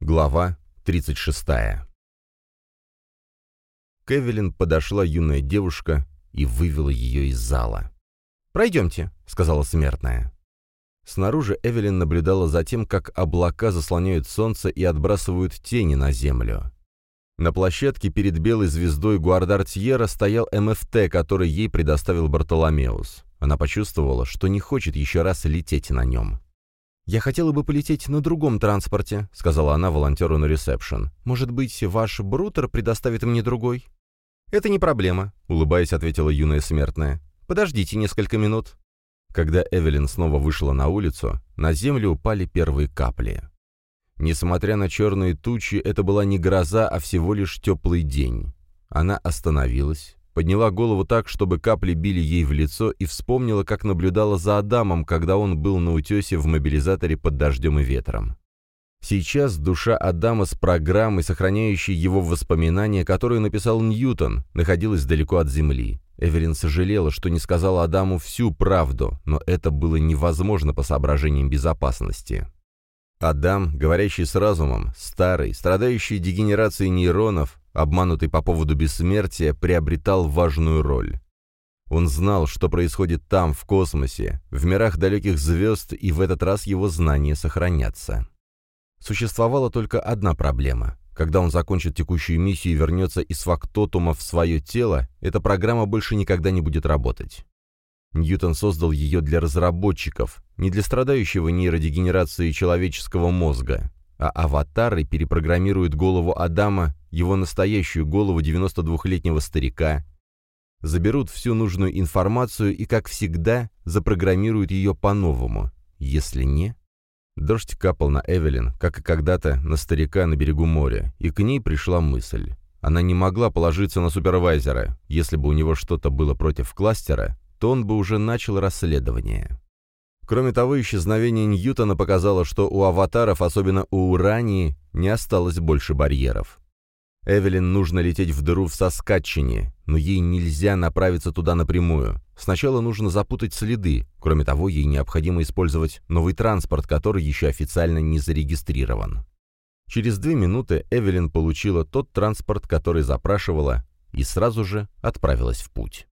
Глава 36 К Эвелин подошла юная девушка и вывела ее из зала. «Пройдемте», — сказала смертная. Снаружи Эвелин наблюдала за тем, как облака заслоняют солнце и отбрасывают тени на землю. На площадке перед белой звездой Гуардартьера стоял МФТ, который ей предоставил Бартоломеус. Она почувствовала, что не хочет еще раз лететь на нем. «Я хотела бы полететь на другом транспорте», — сказала она волонтеру на ресепшн. «Может быть, ваш брутер предоставит мне другой?» «Это не проблема», — улыбаясь, ответила юная смертная. «Подождите несколько минут». Когда Эвелин снова вышла на улицу, на землю упали первые капли. Несмотря на черные тучи, это была не гроза, а всего лишь теплый день. Она остановилась, подняла голову так, чтобы капли били ей в лицо, и вспомнила, как наблюдала за Адамом, когда он был на утесе в мобилизаторе под дождем и ветром. Сейчас душа Адама с программой, сохраняющей его воспоминания, которую написал Ньютон, находилась далеко от Земли. Эвелин сожалела, что не сказала Адаму всю правду, но это было невозможно по соображениям безопасности. Адам, говорящий с разумом, старый, страдающий дегенерацией нейронов, обманутый по поводу бессмертия, приобретал важную роль. Он знал, что происходит там, в космосе, в мирах далеких звезд, и в этот раз его знания сохранятся. Существовала только одна проблема. Когда он закончит текущую миссию и вернется из фактотума в свое тело, эта программа больше никогда не будет работать. Ньютон создал ее для разработчиков, не для страдающего нейродегенерации человеческого мозга, а аватары перепрограммируют голову Адама, его настоящую голову 92-летнего старика, заберут всю нужную информацию и, как всегда, запрограммируют ее по-новому. Если не... Дождь капал на Эвелин, как и когда-то на старика на берегу моря, и к ней пришла мысль. Она не могла положиться на супервайзера. Если бы у него что-то было против кластера, то он бы уже начал расследование. Кроме того, исчезновение Ньютона показало, что у аватаров, особенно у Урании, не осталось больше барьеров. Эвелин нужно лететь в дыру в Соскатчине, но ей нельзя направиться туда напрямую. Сначала нужно запутать следы. Кроме того, ей необходимо использовать новый транспорт, который еще официально не зарегистрирован. Через две минуты Эвелин получила тот транспорт, который запрашивала, и сразу же отправилась в путь.